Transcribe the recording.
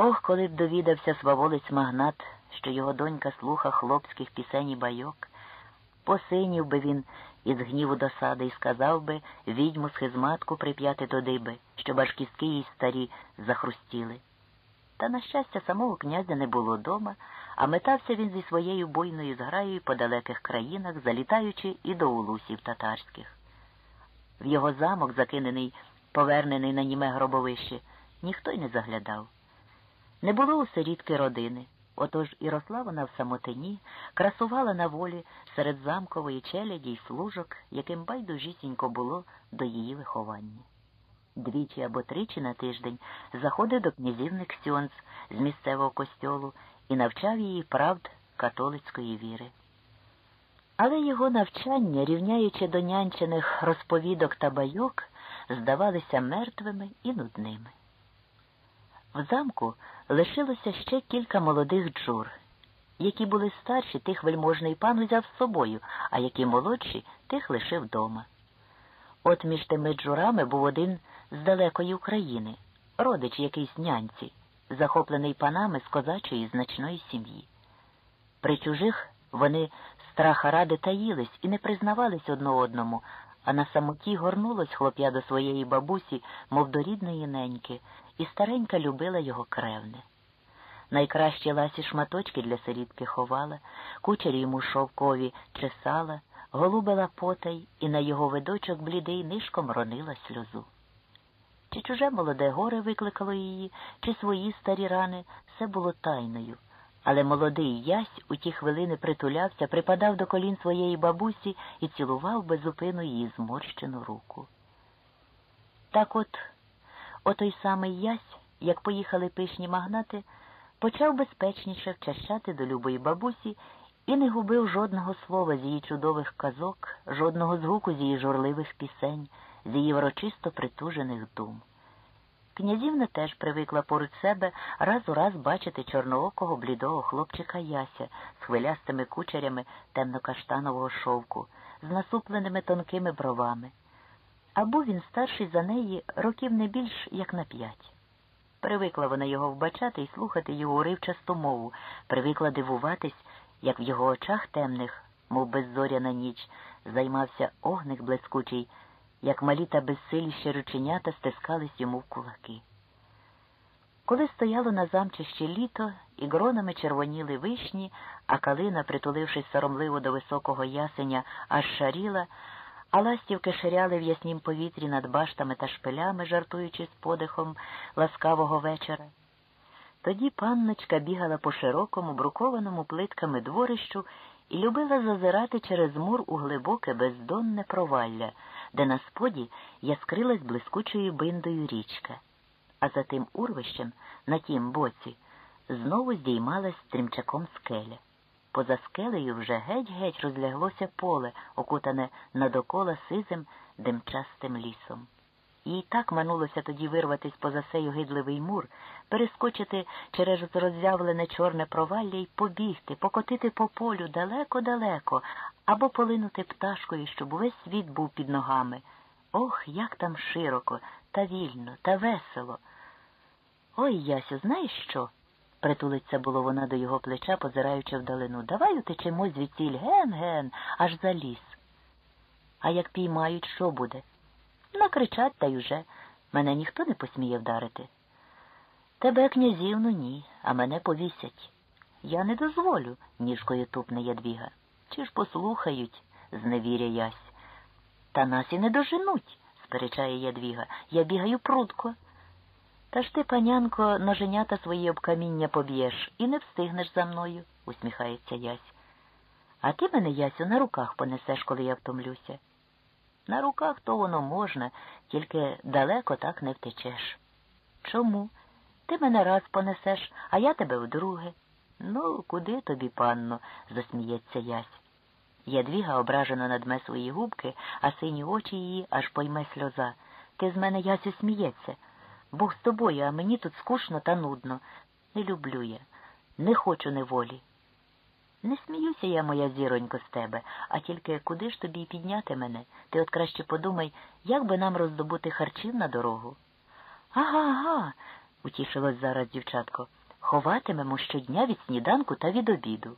Ох, коли б довідався сваволець магнат, що його донька слуха хлопських пісень і байок, посинів би він із гніву досади і сказав би відьму схизматку прип'яти до диби, щоб аж кістки їй старі захрустіли. Та, на щастя, самого князя не було дома, а метався він зі своєю буйною зграєю по далеких країнах, залітаючи і до улусів татарських. В його замок, закинений, повернений на німе гробовище, ніхто й не заглядав. Не було у сирітки родини, отож і росла вона в самотині, красувала на волі серед замкової челяді й служок, яким байдужісінько було до її виховання. Двічі або тричі на тиждень заходив до князівни Ксьонц з місцевого костьолу і навчав її правд католицької віри. Але його навчання, рівняючи до нянчених розповідок та байок, здавалися мертвими і нудними. В замку лишилося ще кілька молодих джур, які були старші, тих вельможний пан узяв з собою, а які молодші, тих лишив дома. От між тими джурами був один з далекої України, родич якийсь нянці, захоплений панами з козачої значної сім'ї. При чужих вони страха ради таїлись і не признавались одно одному, а на самоті горнулось хлоп'я до своєї бабусі, мов до рідної неньки, і старенька любила його кревне. Найкращі ласі шматочки для сирітки ховала, кучері йому шовкові чесала, голубила потай і на його видочок блідий нишком ронила сльозу. Чи чуже молоде горе викликало її, чи свої старі рани, все було тайною. Але молодий ясь у ті хвилини притулявся, припадав до колін своєї бабусі і цілував безупину її зморщену руку. Так от, отой самий ясь, як поїхали пишні магнати, почав безпечніше вчащати до любої бабусі і не губив жодного слова з її чудових казок, жодного звуку з її журливих пісень, з її врочисто притужених дум. Князівна теж привикла поруч себе раз у раз бачити чорноокого блідого хлопчика Яся з хвилястими кучерями темно-каштанового шовку, з насупленими тонкими бровами. Або він старший за неї років не більш як на п'ять. Привикла вона його вбачати і слухати його уривчасту мову, привикла дивуватись, як в його очах темних, мов беззоряна ніч, займався огник блискучий як малі та безсиліші рученята стискались йому в кулаки. Коли стояло на замчище літо, і гронами червоніли вишні, а калина, притулившись соромливо до високого ясеня, аж шаріла, а ластівки ширяли в яснім повітрі над баштами та шпилями, жартуючи з подихом ласкавого вечора. Тоді панночка бігала по широкому, брукованому плитками дворищу і любила зазирати через мур у глибоке бездонне провалля, де на споді яскрилась блискучою биндою річка, а за тим урвищем, на тім боці, знову здіймалась стрімчаком скеля. Поза скелею вже геть-геть розляглося поле, окутане надокола сизим димчастим лісом. Їй так манулося тоді вирватись поза сею гидливий мур, перескочити через роззявлене чорне провалля й побігти, покотити по полю далеко-далеко, або полинути пташкою, щоб увесь світ був під ногами. Ох, як там широко, та вільно, та весело. Ой, Ясю, знаєш що? притулиться було вона до його плеча, позираючи вдалину. Давай утечемо звідсіль ген-ген, аж за ліс. А як піймають, що буде? Накричать та й уже. Мене ніхто не посміє вдарити. Тебе, князівну, ні, а мене повісять. Я не дозволю, ніжкою тупне ядвіга. Чи ж послухають, зневіря ясь. Та нас і не доженуть, сперечає ядвіга. Я бігаю прудко. Та ж ти, панянко, ноженята свої об каміння поб'єш і не встигнеш за мною, усміхається ясь. А ти мене, Ясю, на руках понесеш, коли я втомлюся. На руках то воно можна, тільки далеко так не втечеш. Чому? Ти мене раз понесеш, а я тебе вдруге. Ну, куди тобі, панно, засміється ясь. Ядвіга ображено надме свої губки, а сині очі її аж пойме сльоза. Ти з мене ясю сміється. Бог з тобою, а мені тут скучно та нудно. Не люблю я, не хочу неволі. Не сміюся я, моя зіронько, з тебе, а тільки куди ж тобі підняти мене? Ти от краще подумай, як би нам роздобути харчів на дорогу. Ага, ага. утішилось зараз дівчатко. Ховатимемо щодня від сніданку та від обіду.